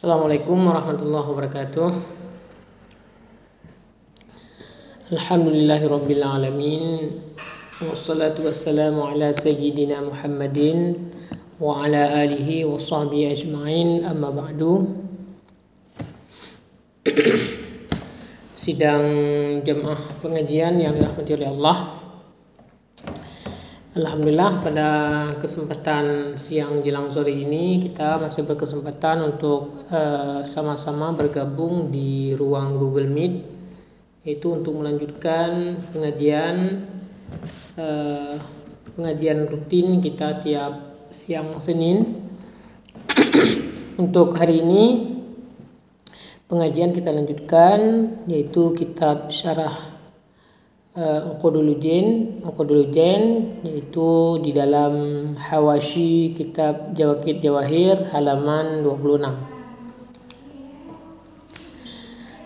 Assalamualaikum warahmatullahi wabarakatuh. Alhamdulillahirabbil alamin. Wassalatu wassalamu ala sayyidina Muhammadin wa ala alihi wa sahbihi ajma'in. Amma ba'du. Sidang jemaah pengajian yang dirahmati oleh Allah. Alhamdulillah pada kesempatan siang jelang sore ini kita masih berkesempatan untuk uh, sama-sama bergabung di ruang Google Meet yaitu untuk melanjutkan pengajian uh, pengajian rutin kita tiap siang Senin. untuk hari ini pengajian kita lanjutkan yaitu kitab syarah uh, Uquduluddin Uquduluddin yaitu di dalam hawashi kitab Jawakit Jawahir halaman 26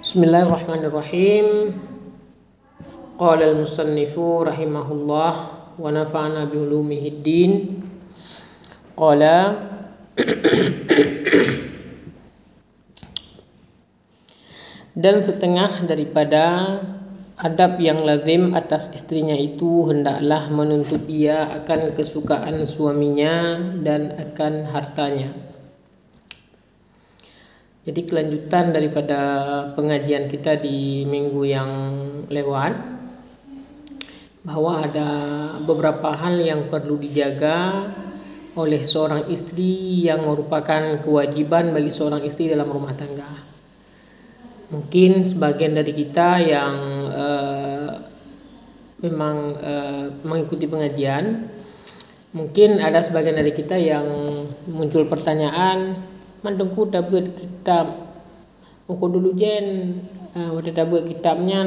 Bismillahirrahmanirrahim. Qala al-musannifu rahimahullah wa nafa'na bi ulumihi din Qala dan setengah daripada adab yang lazim atas istrinya itu hendaklah menuntut ia akan kesukaan suaminya dan akan hartanya. Jadi kelanjutan daripada pengajian kita di minggu yang lewat bahwa ada beberapa hal yang perlu dijaga oleh seorang istri yang merupakan kewajiban bagi seorang istri dalam rumah tangga. Mungkin sebagian dari kita yang memang uh, mengikuti pengajian, mungkin ada sebagian dari kita yang muncul pertanyaan, mandengku dapat kitab? Uko dulu jen. Uh, Wada dapat kitabnya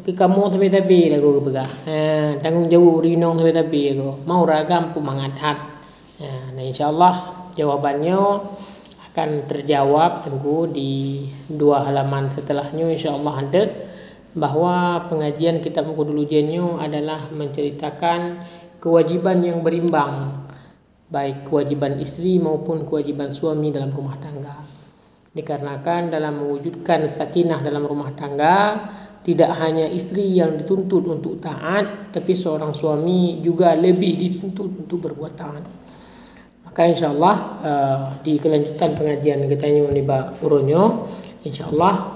Ke kamu tapi-tapi lah aku begah uh, Tanggung jawab rinong tapi-tapi aku. Mau ragam pun mangatat uh, Nah insyaAllah jawabannya akan terjawab tunggu di dua halaman setelahnya insyaallah ada bahwa pengajian kitab Uko dulu jenyo adalah menceritakan kewajiban yang berimbang baik kewajiban istri maupun kewajiban suami dalam rumah tangga. Dikarenakan dalam mewujudkan sakinah dalam rumah tangga, tidak hanya istri yang dituntut untuk taat, tapi seorang suami juga lebih dituntut untuk berbuat taat. Maka insya Allah uh, di kelanjutan pengajian kita ini Mbak Uronyo, insya Allah punya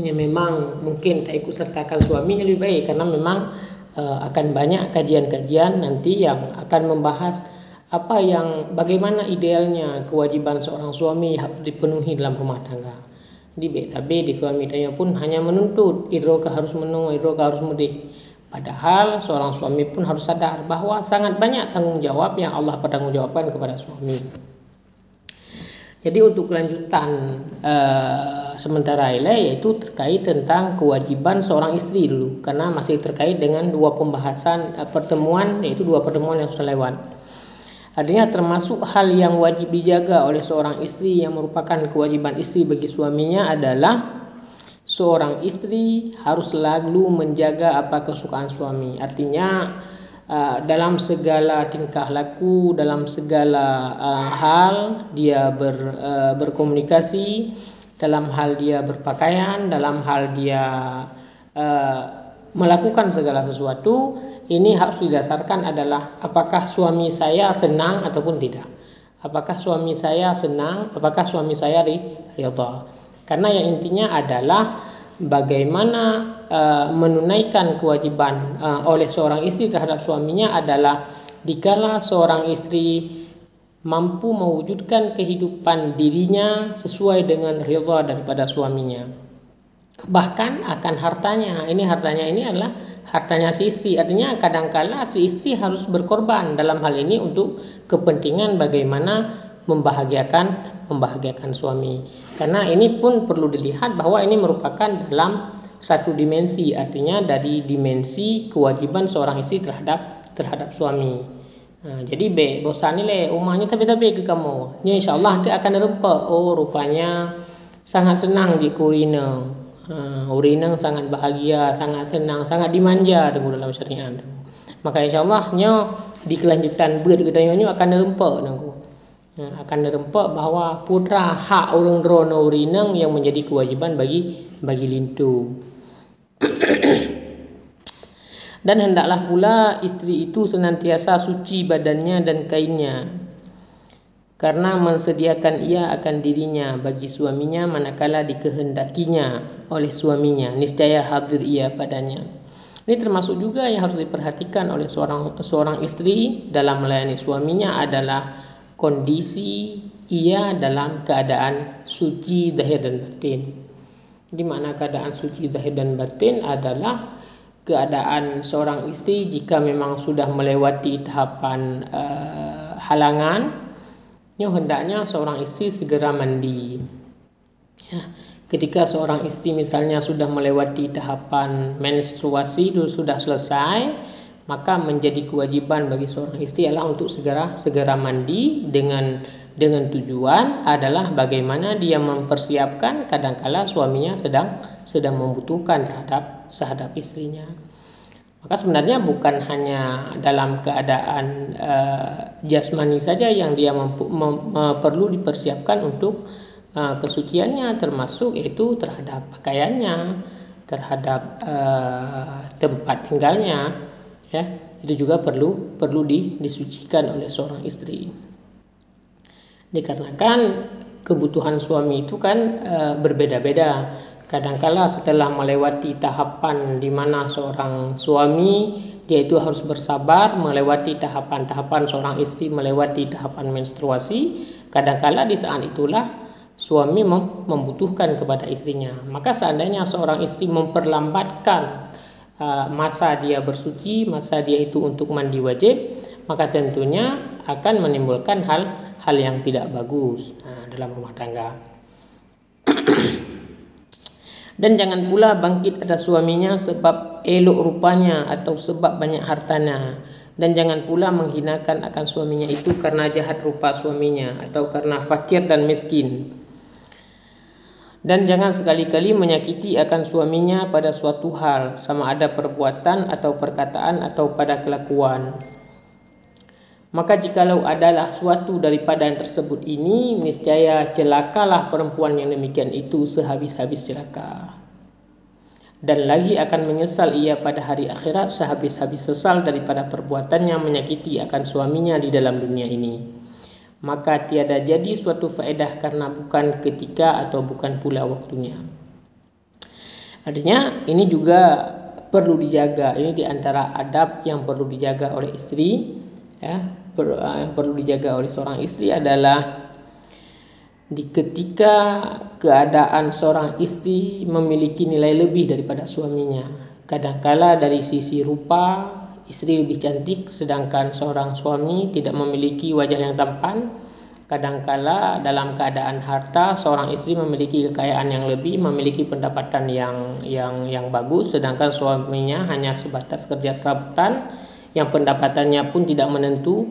memang mungkin tak ikut sertakan suaminya lebih baik karena memang uh, akan banyak kajian-kajian nanti yang akan membahas apa yang bagaimana idealnya kewajiban seorang suami harus dipenuhi dalam rumah tangga. Di BTB di suami tanya pun hanya menuntut idroka harus menunggu, idroka harus mudik. Padahal seorang suami pun harus sadar bahwa sangat banyak tanggung jawab yang Allah pertanggungjawabkan kepada suami. Jadi untuk kelanjutan uh, sementara ini yaitu terkait tentang kewajiban seorang istri dulu karena masih terkait dengan dua pembahasan uh, pertemuan yaitu dua pertemuan yang sudah lewat. Artinya termasuk hal yang wajib dijaga oleh seorang istri yang merupakan kewajiban istri bagi suaminya adalah seorang istri harus selalu menjaga apa kesukaan suami. Artinya uh, dalam segala tingkah laku, dalam segala uh, hal dia ber, uh, berkomunikasi, dalam hal dia berpakaian, dalam hal dia melakukan segala sesuatu ini harus didasarkan adalah apakah suami saya senang ataupun tidak. Apakah suami saya senang, apakah suami saya ridha. Karena yang intinya adalah bagaimana uh, menunaikan kewajiban uh, oleh seorang istri terhadap suaminya adalah dikala seorang istri mampu mewujudkan kehidupan dirinya sesuai dengan ridha daripada suaminya. Bahkan akan hartanya ini hartanya ini adalah hartanya si istri. Artinya kadangkala si istri harus berkorban dalam hal ini untuk kepentingan bagaimana membahagiakan membahagiakan suami. Karena ini pun perlu dilihat bahwa ini merupakan dalam satu dimensi artinya dari dimensi kewajiban seorang istri terhadap terhadap suami. Nah, jadi B bosan ini umahnya tapi tapi ke kamu. Ya insya Allah nanti akan rempa oh rupanya sangat senang di kurina. Ha, orang sangat bahagia, sangat senang, sangat dimanja dengan dalam syariat. Maka insyaAllah nyo di kelanjutan ber kita nyo akan nerempak nangku. Ya, akan nerempak bahawa putra hak orang rono urineng yang menjadi kewajiban bagi bagi lintu. dan hendaklah pula istri itu senantiasa suci badannya dan kainnya. Karena mensediakan ia akan dirinya bagi suaminya manakala dikehendakinya oleh suaminya. Niscaya hadir ia padanya. Ini termasuk juga yang harus diperhatikan oleh seorang seorang istri dalam melayani suaminya adalah kondisi ia dalam keadaan suci zahir dan batin. Di mana keadaan suci zahir dan batin adalah keadaan seorang istri jika memang sudah melewati tahapan uh, halangan, ya hendaknya seorang istri segera mandi. Ya, ketika seorang istri misalnya sudah melewati tahapan menstruasi sudah selesai, maka menjadi kewajiban bagi seorang istri adalah untuk segera segera mandi dengan dengan tujuan adalah bagaimana dia mempersiapkan kadangkala suaminya sedang sedang membutuhkan terhadap sehadap istrinya. Maka sebenarnya bukan hanya dalam keadaan uh, jasmani saja yang dia mampu, mem, mem, perlu dipersiapkan untuk uh, kesuciannya termasuk itu terhadap pakaiannya, terhadap tempat tinggalnya ya. Itu juga perlu perlu di, disucikan oleh seorang istri. Dikarenakan kebutuhan suami itu kan e, berbeda-beda. Kadangkala setelah melewati tahapan di mana seorang suami dia itu harus bersabar melewati tahapan-tahapan seorang istri melewati tahapan menstruasi. Kadangkala di saat itulah suami membutuhkan kepada istrinya. Maka seandainya seorang istri memperlambatkan Uh, masa dia bersuci, masa dia itu untuk mandi wajib, maka tentunya akan menimbulkan hal hal yang tidak bagus nah, dalam rumah tangga. Dan jangan pula bangkit atas suaminya sebab elok rupanya atau sebab banyak hartanya. Dan jangan pula menghinakan akan suaminya itu karena jahat rupa suaminya atau karena fakir dan miskin dan jangan sekali-kali menyakiti akan suaminya pada suatu hal sama ada perbuatan atau perkataan atau pada kelakuan. Maka jikalau adalah suatu daripada yang tersebut ini niscaya celakalah perempuan yang demikian itu sehabis-habis celaka. Dan lagi akan menyesal ia pada hari akhirat sehabis-habis sesal daripada perbuatannya menyakiti akan suaminya di dalam dunia ini maka tiada jadi suatu faedah karena bukan ketika atau bukan pula waktunya. Artinya ini juga perlu dijaga. Ini di antara adab yang perlu dijaga oleh istri. Ya, yang perlu dijaga oleh seorang istri adalah di ketika keadaan seorang istri memiliki nilai lebih daripada suaminya. Kadangkala dari sisi rupa istri lebih cantik sedangkan seorang suami tidak memiliki wajah yang tampan. Kadangkala dalam keadaan harta seorang istri memiliki kekayaan yang lebih memiliki pendapatan yang yang yang bagus sedangkan suaminya hanya sebatas kerja serabutan yang pendapatannya pun tidak menentu.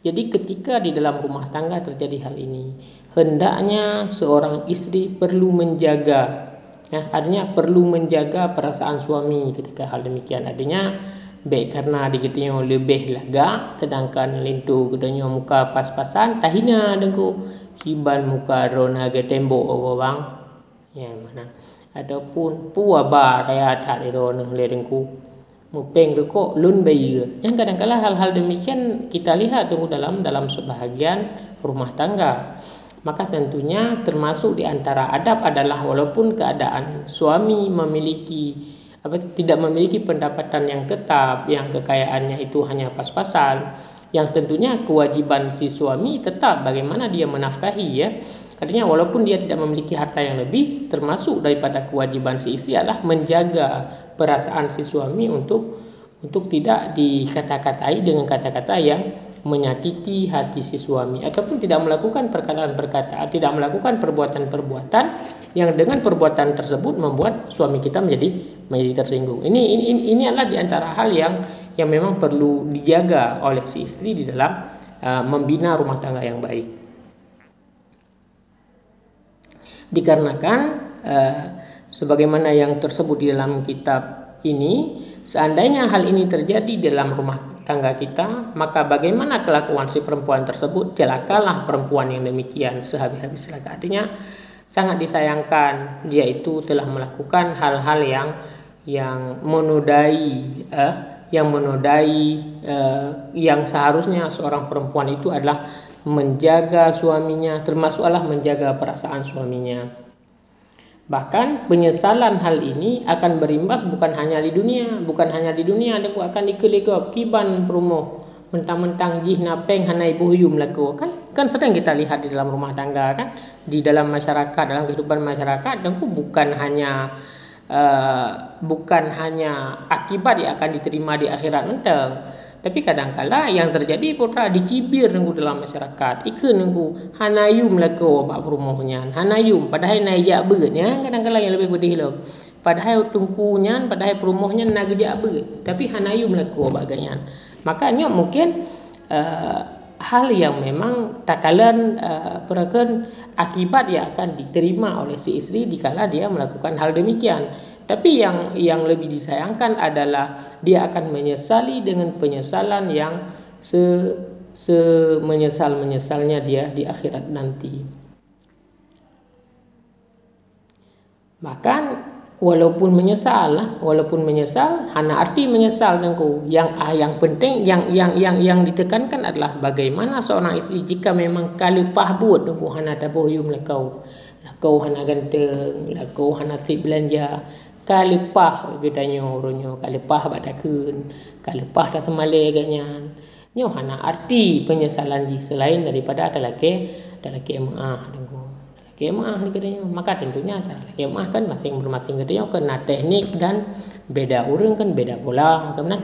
Jadi ketika di dalam rumah tangga terjadi hal ini hendaknya seorang istri perlu menjaga ya artinya perlu menjaga perasaan suami ketika hal demikian. Artinya baik karena dikitanya lebih laga sedangkan lintu kedanya muka pas-pasan tahina dengku. Kiban muka rona ke tembok orang ya mana? Ataupun puwa ba raya tak di rona le dengku. Mupeng ke kok lun bayi yang kadang-kadang hal-hal demikian kita lihat tunggu dalam dalam sebahagian rumah tangga. Maka tentunya termasuk di antara adab adalah walaupun keadaan suami memiliki apa tidak memiliki pendapatan yang tetap yang kekayaannya itu hanya pas-pasan. Yang tentunya kewajiban si suami tetap bagaimana dia menafkahi ya. Artinya walaupun dia tidak memiliki harta yang lebih termasuk daripada kewajiban si istri adalah menjaga perasaan si suami untuk untuk tidak dikata-katai dengan kata-kata yang menyakiti hati si suami ataupun tidak melakukan perkataan-perkataan, tidak melakukan perbuatan-perbuatan yang dengan perbuatan tersebut membuat suami kita menjadi menjadi tersinggung. Ini ini ini adalah di antara hal yang yang memang perlu dijaga oleh si istri di dalam uh, membina rumah tangga yang baik. Dikarenakan uh, sebagaimana yang tersebut di dalam kitab ini, seandainya hal ini terjadi dalam rumah tangga kita, maka bagaimana kelakuan si perempuan tersebut? Celakalah perempuan yang demikian sehabis-habis. Artinya sangat disayangkan dia itu telah melakukan hal-hal yang yang menodai eh, yang menodai eh, yang seharusnya seorang perempuan itu adalah menjaga suaminya termasuklah menjaga perasaan suaminya Bahkan penyesalan hal ini akan berimbas bukan hanya di dunia, bukan hanya di dunia, dia akan dikelegap kiban perumoh mentang-mentang jih napeng hanai buhyum laku kan? Kan sering kita lihat di dalam rumah tangga kan? Di dalam masyarakat dalam kehidupan masyarakat dan bukan hanya uh, bukan hanya akibat yang akan diterima di akhirat mentang tapi kadang-kala yang terjadi putra dicibir nunggu dalam masyarakat. Ika nunggu hanayum lako bak perumohnya. Hanayum padahal naik bernya kadang-kala yang lebih pedih lo. Padahal tungkunya padahal perumohnya nak gejak ber. Tapi hanayum lako bagaian. Makanya mungkin uh, hal yang memang takalan uh, perakan akibat yang akan diterima oleh si istri dikala dia melakukan hal demikian. Tapi yang yang lebih disayangkan adalah dia akan menyesali dengan penyesalan yang se se menyesal menyesalnya dia di akhirat nanti. Bahkan walaupun menyesal lah, walaupun menyesal, hana arti menyesal dengku. Yang ah, yang penting yang yang yang yang ditekankan adalah bagaimana seorang istri jika memang kali pah buat dengku hana tabuh yum lekau. Lekau hana ganteng, lekau hana sip belanja, kalipah gedanya orangnya kalipah badakun kalipah dah semale ganyan nyo hana arti penyesalan ji selain daripada ada lagi ada lagi emah dengo lagi emah ni gedanya maka tentunya ada lagi emah kan masing bermasing gedanya kena teknik dan beda orang kan beda pula kan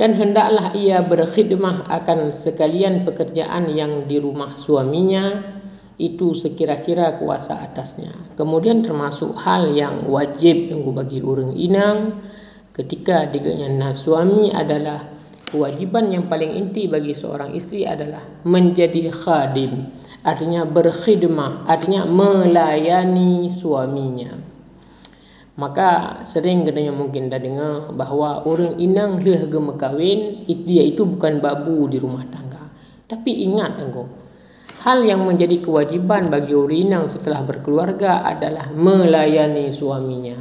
dan hendaklah ia berkhidmah akan sekalian pekerjaan yang di rumah suaminya itu sekira-kira kuasa atasnya. Kemudian termasuk hal yang wajib yang bagi orang inang ketika diganya suami adalah kewajiban yang paling inti bagi seorang istri adalah menjadi khadim. Artinya berkhidmah, artinya melayani suaminya. Maka sering katanya mungkin dah dengar bahawa orang inang leh dia itu bukan babu di rumah tangga. Tapi ingat tengok, Hal yang menjadi kewajiban bagi urinang setelah berkeluarga adalah melayani suaminya.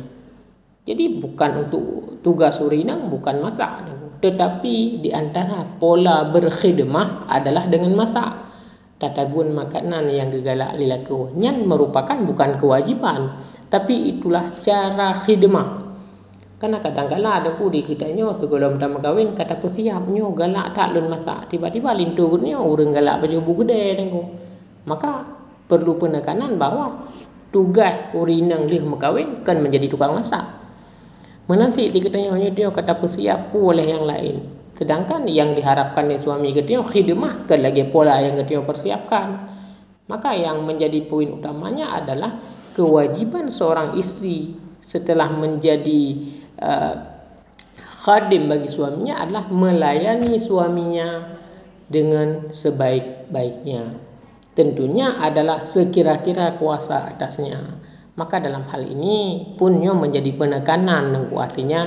Jadi bukan untuk tugas urinang bukan masak. Tetapi di antara pola berkhidmah adalah dengan masak. Tatagun makanan yang gegalak lilaku. Yang merupakan bukan kewajiban. Tapi itulah cara khidmah. Karena kadang-kadang ada ku di kitanya sebelum pertama kahwin kata ku siap nyo galak tak lun masak. Tiba-tiba lintu nya orang galak baju buku gede tengku. Maka perlu penekanan bahawa tugas urinang lih mekawin kan menjadi tukang masak. Menanti di kitanya hanya dia kata siap oleh yang lain. Sedangkan yang diharapkan dari suami kita khidmah kan lagi pola yang kita persiapkan. Maka yang menjadi poin utamanya adalah kewajiban seorang istri setelah menjadi Uh, khadim bagi suaminya adalah melayani suaminya dengan sebaik-baiknya. Tentunya adalah sekira-kira kuasa atasnya. Maka dalam hal ini punnya menjadi penekanan dan artinya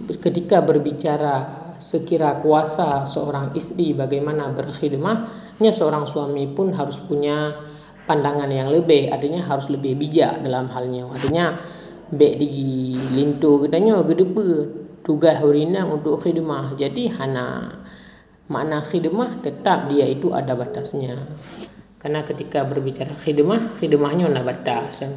ketika berbicara sekira kuasa seorang istri bagaimana berkhidmah, seorang suami pun harus punya pandangan yang lebih, artinya harus lebih bijak dalam halnya. Artinya bek di lintu katanya gedepa tugas urinang untuk khidmah jadi hana makna khidmah tetap dia itu ada batasnya karena ketika berbicara khidmah khidmahnya ada batas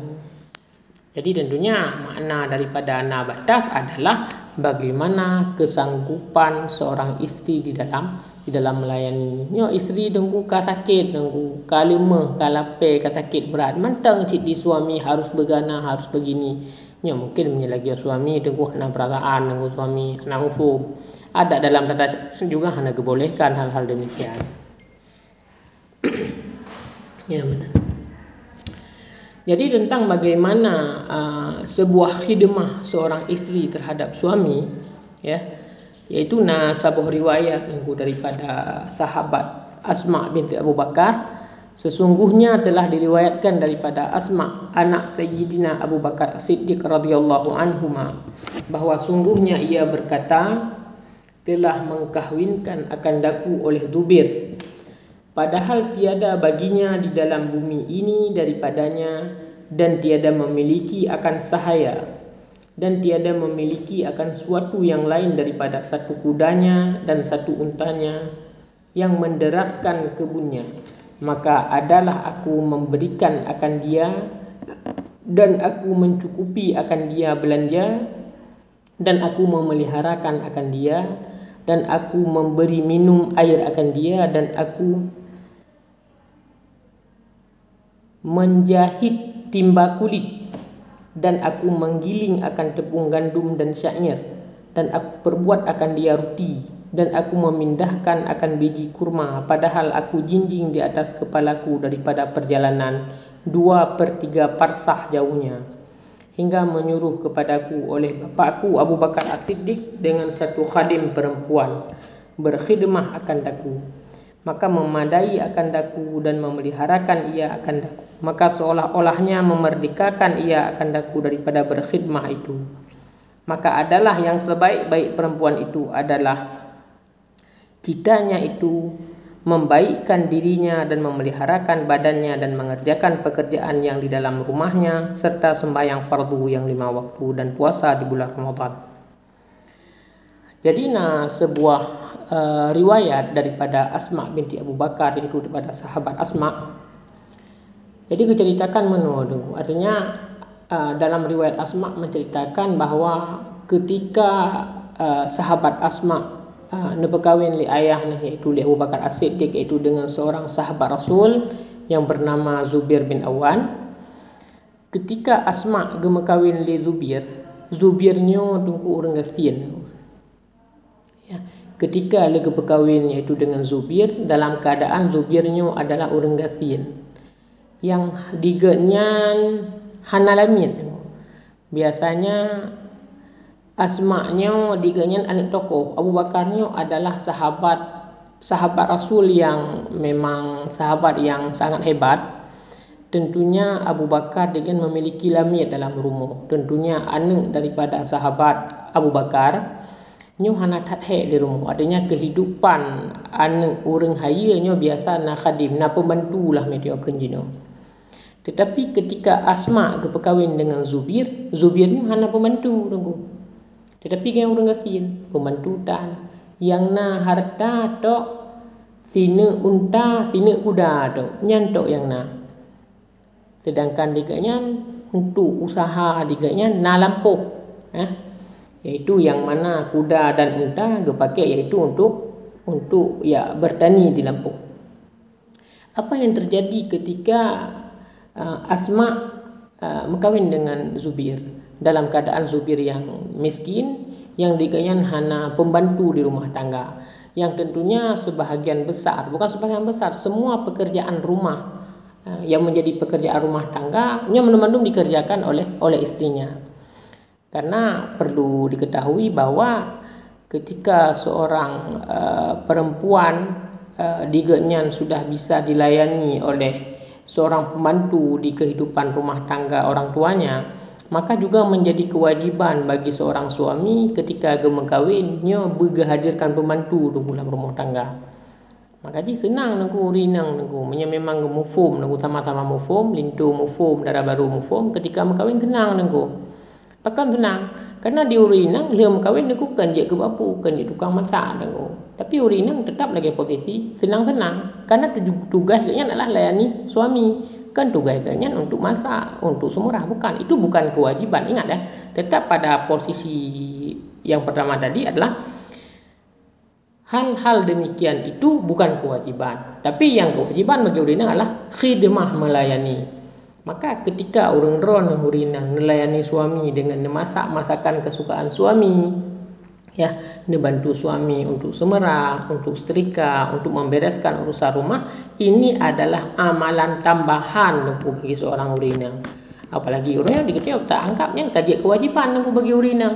jadi tentunya makna daripada ana batas adalah bagaimana kesanggupan seorang istri di dalam di dalam melayani. Nyo istri dengku ka sakit, dengku ka lemah, ka lapar, ka sakit berat. Mantang cik di suami harus bergana, harus begini ya mungkin menyelagi suami teguh na perasaan dengan suami na ufub ada dalam tanda juga hanya kebolehkan hal-hal demikian. Ya benar. Jadi tentang bagaimana uh, sebuah khidmah seorang istri terhadap suami ya yaitu nasabuh riwayat yang daripada sahabat Asma binti Abu Bakar Sesungguhnya telah diriwayatkan daripada Asma anak Sayyidina Abu Bakar Siddiq radhiyallahu anhu bahawa sungguhnya ia berkata telah mengkahwinkan akan daku oleh Zubir padahal tiada baginya di dalam bumi ini daripadanya dan tiada memiliki akan sahaya dan tiada memiliki akan suatu yang lain daripada satu kudanya dan satu untanya yang menderaskan kebunnya maka adalah aku memberikan akan dia dan aku mencukupi akan dia belanja dan aku memeliharakan akan dia dan aku memberi minum air akan dia dan aku menjahit timba kulit dan aku menggiling akan tepung gandum dan syair dan aku perbuat akan dia roti dan aku memindahkan akan biji kurma padahal aku jinjing di atas kepalaku daripada perjalanan dua per tiga parsah jauhnya hingga menyuruh kepadaku oleh bapakku Abu Bakar As-Siddiq dengan satu khadim perempuan berkhidmah akan daku maka memadai akan daku dan memeliharakan ia akan daku maka seolah-olahnya memerdekakan ia akan daku daripada berkhidmah itu. Maka adalah yang sebaik-baik perempuan itu adalah kitanya itu membaikkan dirinya dan memeliharakan badannya dan mengerjakan pekerjaan yang di dalam rumahnya serta sembahyang fardu yang lima waktu dan puasa di bulan Ramadan. Jadi nah sebuah uh, riwayat daripada Asma binti Abu Bakar yaitu daripada sahabat Asma. Jadi diceritakan menurut artinya uh, dalam riwayat Asma menceritakan bahwa ketika uh, sahabat Asma uh, nak berkahwin li ayahnya iaitu li Abu Bakar As-Siddiq iaitu dengan seorang sahabat Rasul yang bernama Zubir bin Awan. Ketika Asma gema kahwin li Zubir, Zubirnya tunggu orang gasin. Ya. Ketika lagi berkahwin iaitu dengan Zubir dalam keadaan Zubirnya adalah orang gasin yang digenyan hanalamit. Biasanya asmaknya diganyan anak tokoh. Abu Bakarnya adalah sahabat sahabat Rasul yang memang sahabat yang sangat hebat. Tentunya Abu Bakar dengan memiliki lamit dalam rumah. Tentunya anak daripada sahabat Abu Bakar nyo hana tathe di rumah. Adanya kehidupan anak orang haya nyo biasa na khadim na pembantu lah media kenjino tetapi ketika Asma ke perkahwin dengan Zubir Zubir ni hana pembantu tunggu tetapi yang orang ngatin pembantutan yang na harta tok sini unta sini kuda tok nyantok yang na. Sedangkan diganya untuk usaha diganya na lampuh. Eh? Iaitu yang mana kuda dan unta dipakai iaitu untuk untuk ya bertani di lampuh. Apa yang terjadi ketika uh, Asma uh, berkahwin dengan Zubir? Dalam keadaan supir yang miskin yang diganyan hanya pembantu di rumah tangga yang tentunya sebahagian besar bukan sebahagian besar semua pekerjaan rumah eh, yang menjadi pekerjaan rumah tangga yang mendum dikerjakan oleh oleh istrinya. Karena perlu diketahui bahwa ketika seorang uh, perempuan uh, digenyan sudah bisa dilayani oleh seorang pembantu di kehidupan rumah tangga orang tuanya maka juga menjadi kewajiban bagi seorang suami ketika agama kahwinnya berhadirkan pembantu di dalam rumah tangga. Maka jadi senang nunggu rinang nunggu. Menya memang mufum nunggu sama-sama mufum, lintu mufum, darah baru mufum ketika mengkahwin senang nunggu. Pakan senang. Karena di urinang dia mengkahwin nunggu kan dia ke bapu, kan dia tukang masak nunggu. Tapi urinang tetap lagi posisi senang-senang. Karena tugasnya adalah layani suami kan tugasnya untuk masak, untuk semurah bukan. Itu bukan kewajiban. Ingat ya, tetap pada posisi yang pertama tadi adalah hal-hal demikian itu bukan kewajiban. Tapi yang kewajiban bagi urina adalah khidmah melayani. Maka ketika orang ron urina melayani suami dengan memasak masakan kesukaan suami, ya. Ini bantu suami untuk semerah, untuk setrika, untuk membereskan urusan rumah ini adalah amalan tambahan untuk bagi seorang urina. Apalagi urina diketahui tak angkapnya kaji kewajiban untuk bagi urina.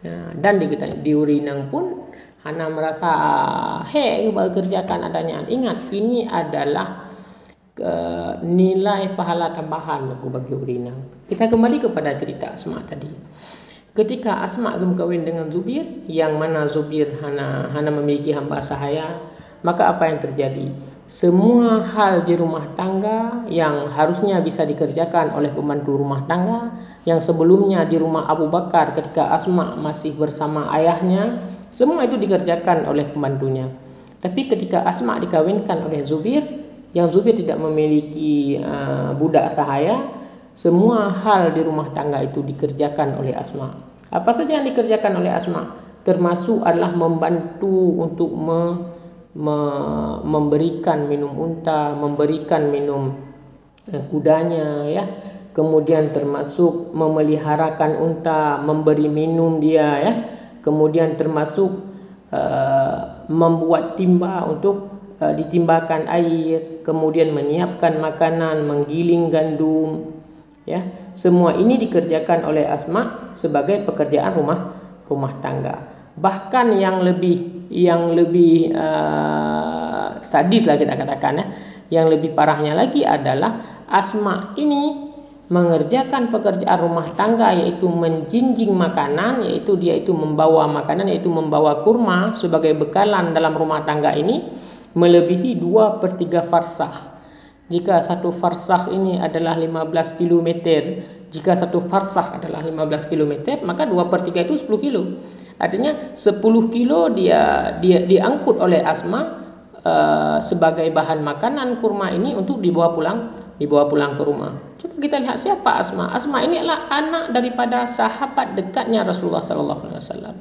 Ya, dan diketahui di urina pun hanya merasa he kerjakan adanya. Ingat ini adalah ke nilai pahala tambahan untuk bagi urina. Kita kembali kepada cerita Asma tadi ketika Asma gem kawin dengan Zubir yang mana Zubir hana hana memiliki hamba sahaya maka apa yang terjadi? Semua hal di rumah tangga yang harusnya bisa dikerjakan oleh pembantu rumah tangga yang sebelumnya di rumah Abu Bakar ketika Asma masih bersama ayahnya semua itu dikerjakan oleh pembantunya. Tapi ketika Asma dikawinkan oleh Zubir yang Zubir tidak memiliki uh, budak sahaya semua hal di rumah tangga itu dikerjakan oleh Asma apa saja yang dikerjakan oleh Asma termasuk adalah membantu untuk me me memberikan minum unta, memberikan minum eh, kudanya ya. Kemudian termasuk memeliharakan unta, memberi minum dia ya. Kemudian termasuk uh, membuat timba untuk uh, ditimbakan air, kemudian menyiapkan makanan, menggiling gandum ya. Semua ini dikerjakan oleh Asma sebagai pekerjaan rumah rumah tangga. Bahkan yang lebih yang lebih uh, sadis lah kita katakan ya yang lebih parahnya lagi adalah Asma ini mengerjakan pekerjaan rumah tangga yaitu menjinjing makanan yaitu dia itu membawa makanan yaitu membawa kurma sebagai bekalan dalam rumah tangga ini melebihi 2 per 3 farsah jika satu farsah ini adalah 15 km jika satu farsah adalah 15 km maka 2 per 3 itu 10 km Artinya 10 kilo dia dia diangkut oleh Asma uh, sebagai bahan makanan kurma ini untuk dibawa pulang dibawa pulang ke rumah. Coba kita lihat siapa Asma. Asma ini adalah anak daripada sahabat dekatnya Rasulullah sallallahu alaihi wasallam.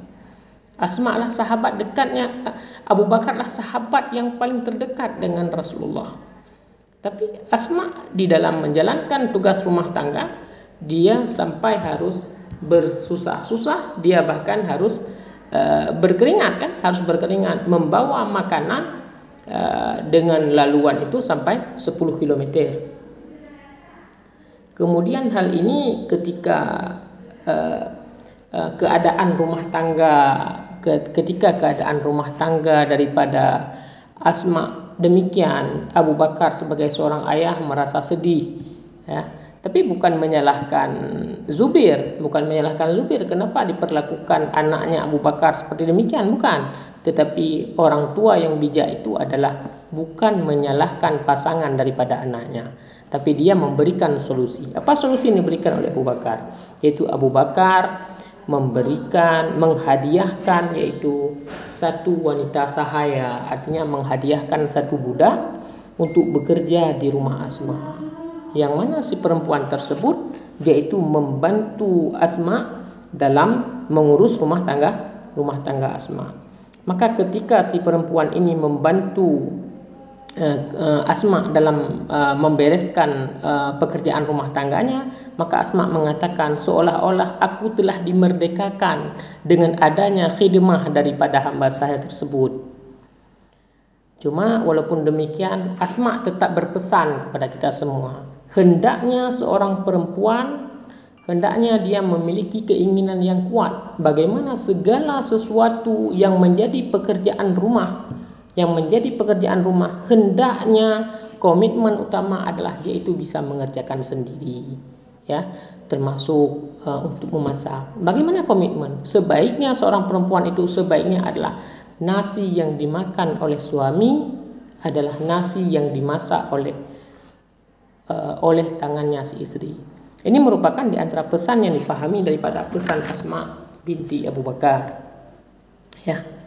Asma adalah sahabat dekatnya Abu Bakar adalah sahabat yang paling terdekat dengan Rasulullah. Tapi Asma di dalam menjalankan tugas rumah tangga dia sampai harus bersusah-susah. Dia bahkan harus uh, berkeringat kan harus berkeringat membawa makanan uh, dengan laluan itu sampai 10 km kemudian hal ini ketika uh, uh, keadaan rumah tangga ketika keadaan rumah tangga daripada Asma demikian Abu Bakar sebagai seorang ayah merasa sedih ya tapi bukan menyalahkan Zubir, bukan menyalahkan Zubir kenapa diperlakukan anaknya Abu Bakar seperti demikian, bukan. Tetapi orang tua yang bijak itu adalah bukan menyalahkan pasangan daripada anaknya, tapi dia memberikan solusi. Apa solusi yang diberikan oleh Abu Bakar? Yaitu Abu Bakar memberikan, menghadiahkan yaitu satu wanita sahaya, artinya menghadiahkan satu budak untuk bekerja di rumah Asma yang mana si perempuan tersebut dia itu membantu Asma dalam mengurus rumah tangga rumah tangga Asma. Maka ketika si perempuan ini membantu Asma dalam uh, membereskan pekerjaan rumah tangganya, maka Asma mengatakan seolah-olah aku telah dimerdekakan dengan adanya khidmah daripada hamba saya tersebut. Cuma walaupun demikian Asma tetap berpesan kepada kita semua hendaknya seorang perempuan hendaknya dia memiliki keinginan yang kuat bagaimana segala sesuatu yang menjadi pekerjaan rumah yang menjadi pekerjaan rumah hendaknya komitmen utama adalah dia itu bisa mengerjakan sendiri ya termasuk uh, untuk memasak bagaimana komitmen sebaiknya seorang perempuan itu sebaiknya adalah nasi yang dimakan oleh suami adalah nasi yang dimasak oleh uh, oleh tangannya si istri. Ini merupakan di antara pesan yang difahami daripada pesan Asma binti Abu Bakar. Ya.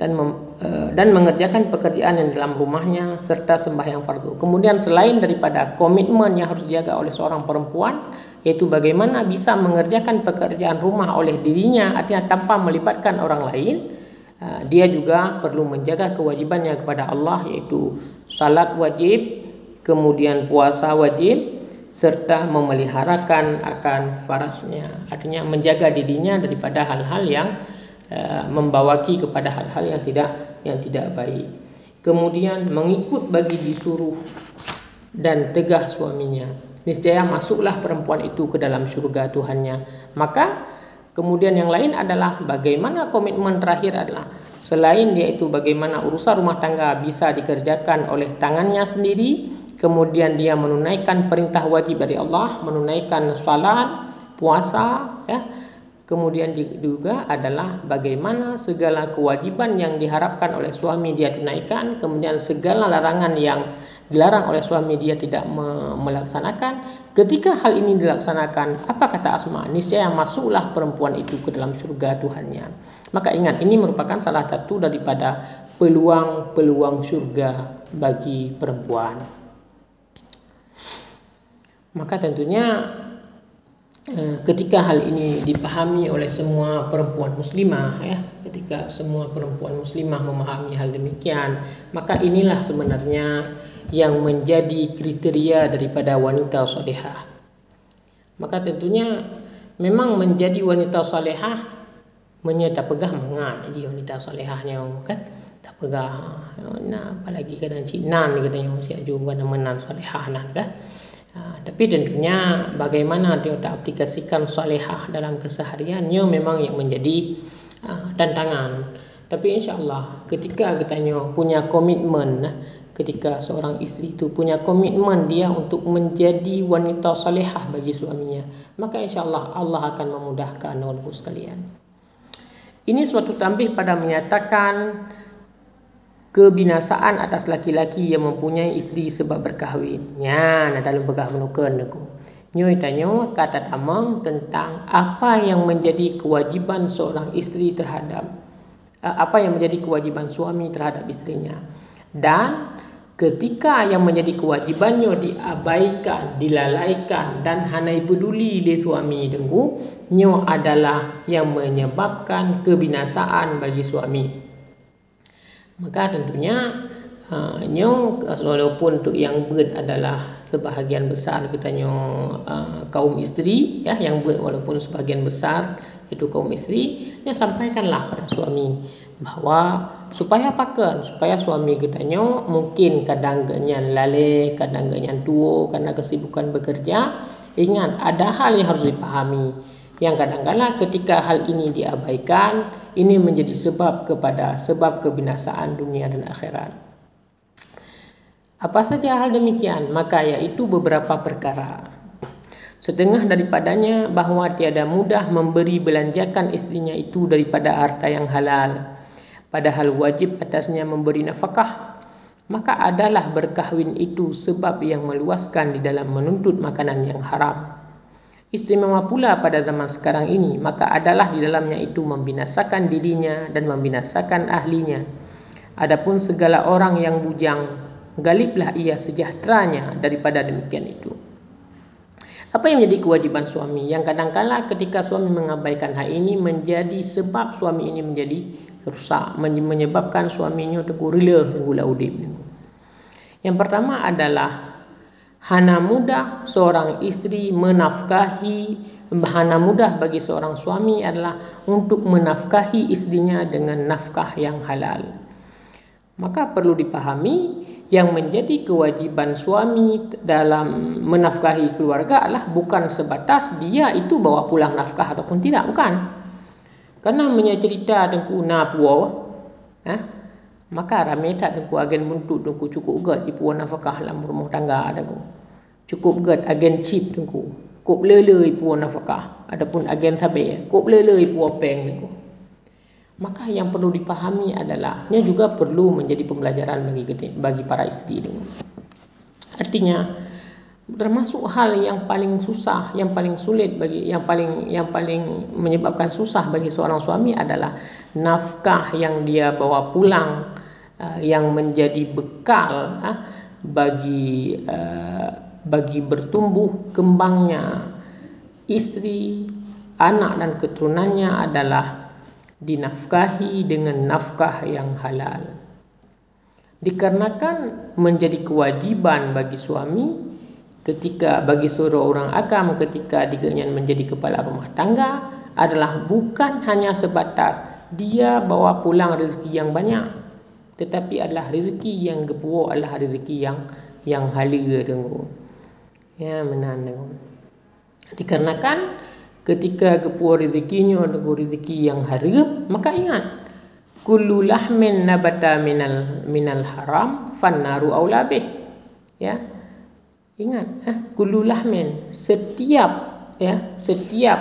Dan mem, uh, dan mengerjakan pekerjaan yang dalam rumahnya serta sembahyang fardu. Kemudian selain daripada komitmen yang harus dijaga oleh seorang perempuan yaitu bagaimana bisa mengerjakan pekerjaan rumah oleh dirinya artinya tanpa melibatkan orang lain uh, dia juga perlu menjaga kewajibannya kepada Allah yaitu salat wajib kemudian puasa wajib serta memeliharakan akan farasnya artinya menjaga dirinya daripada hal-hal yang membawaki kepada hal-hal yang tidak yang tidak baik. Kemudian mengikut bagi disuruh dan tegah suaminya. Niscaya masuklah perempuan itu ke dalam surga Tuhannya. Maka Kemudian yang lain adalah bagaimana komitmen terakhir adalah selain dia itu bagaimana urusan rumah tangga bisa dikerjakan oleh tangannya sendiri kemudian dia menunaikan perintah wajib dari Allah, menunaikan salat, puasa, ya, Kemudian juga adalah bagaimana segala kewajiban yang diharapkan oleh suami dia tunaikan, kemudian segala larangan yang dilarang oleh suami dia tidak melaksanakan. Ketika hal ini dilaksanakan, apa kata Asma? Niscaya masuklah perempuan itu ke dalam surga Tuhannya. Maka ingat, ini merupakan salah satu daripada peluang-peluang surga bagi perempuan. Maka tentunya ketika hal ini dipahami oleh semua perempuan muslimah ya ketika semua perempuan muslimah memahami hal demikian maka inilah sebenarnya yang menjadi kriteria daripada wanita salehah maka tentunya memang menjadi wanita salehah menyata pegah mangan jadi wanita salehahnya kan tak pegah. Nah apalagi kadang cinan katanya masih juga menan salehah nan kan Tapi tentunya bagaimana dia aplikasikan salihah dalam kesehariannya memang yang menjadi uh, tantangan. Tapi insya Allah ketika kita punya komitmen, ketika seorang istri itu punya komitmen dia untuk menjadi wanita salihah bagi suaminya, maka insya Allah Allah akan memudahkan untuk sekalian. Ini suatu tambih pada menyatakan kebinasaan atas laki-laki yang mempunyai istri sebab berkahwin. Ya, nah dalam begah menukan aku. Nyo tanyo kata tamang tentang apa yang menjadi kewajiban seorang istri terhadap uh, apa yang menjadi kewajiban suami terhadap istrinya. Dan ketika yang menjadi kewajibannya diabaikan, dilalaikan dan hanai peduli di suami dengku, nyo adalah yang menyebabkan kebinasaan bagi suami maka tentunya uh, nyo walaupun untuk yang ber adalah sebahagian besar kita nyo uh, kaum istri ya yang ber walaupun sebagian besar itu kaum istri ya sampaikanlah pada suami bahwa supaya pakan supaya suami kita nyo mungkin kadang ganyan lale kadang ganyan tua karena kesibukan bekerja ingat ada hal yang harus dipahami yang kadang-kala ketika hal ini diabaikan ini menjadi sebab kepada sebab kebinasaan dunia dan akhirat. Apa saja hal demikian maka yaitu beberapa perkara. Setengah daripadanya bahwa tiada mudah memberi belanjakan istrinya itu daripada harta yang halal padahal wajib atasnya memberi nafkah maka adalah berkahwin itu sebab yang meluaskan di dalam menuntut makanan yang haram Istimewa pula pada zaman sekarang ini, maka adalah di dalamnya itu membinasakan dirinya dan membinasakan ahlinya. Adapun segala orang yang bujang, galiblah ia sejahteranya daripada demikian itu. Apa yang menjadi kewajiban suami? Yang kadangkala ketika suami mengabaikan hal ini menjadi sebab suami ini menjadi rusak, menyebabkan suaminya tegur rela udip. Yang pertama adalah Hana mudah seorang istri menafkahi Hana mudah bagi seorang suami adalah untuk menafkahi istrinya dengan nafkah yang halal. Maka perlu dipahami yang menjadi kewajiban suami dalam menafkahi keluarga adalah bukan sebatas dia itu bawa pulang nafkah ataupun tidak, bukan. Karena mencerita tentang napuo, eh, maka ramai tak dengku agen buntut dengku cukup gad di puan nafkah dalam rumah tangga dengku cukup gad agen chip dengku kop lele puan nafkah. Adapun agen sabe kop lele puan peng dengku maka yang perlu dipahami adalah ini juga perlu menjadi pembelajaran bagi bagi para istri dengku artinya termasuk hal yang paling susah, yang paling sulit bagi yang paling yang paling menyebabkan susah bagi seorang suami adalah nafkah yang dia bawa pulang uh, yang menjadi bekal uh, bagi uh, bagi bertumbuh kembangnya istri, anak dan keturunannya adalah dinafkahi dengan nafkah yang halal. Dikarenakan menjadi kewajiban bagi suami ketika bagi seorang orang akam ketika diganya menjadi kepala rumah tangga adalah bukan hanya sebatas dia bawa pulang rezeki yang banyak tetapi adalah rezeki yang gepuo adalah rezeki yang yang halia tengok. Ya menan tengok. Dikarenakan ketika gepuo rezekinya tengok rezeki yang halia maka ingat kullu lahmin nabata minal minal haram fannaru aulabih ya ingat eh kullu lahmin setiap ya setiap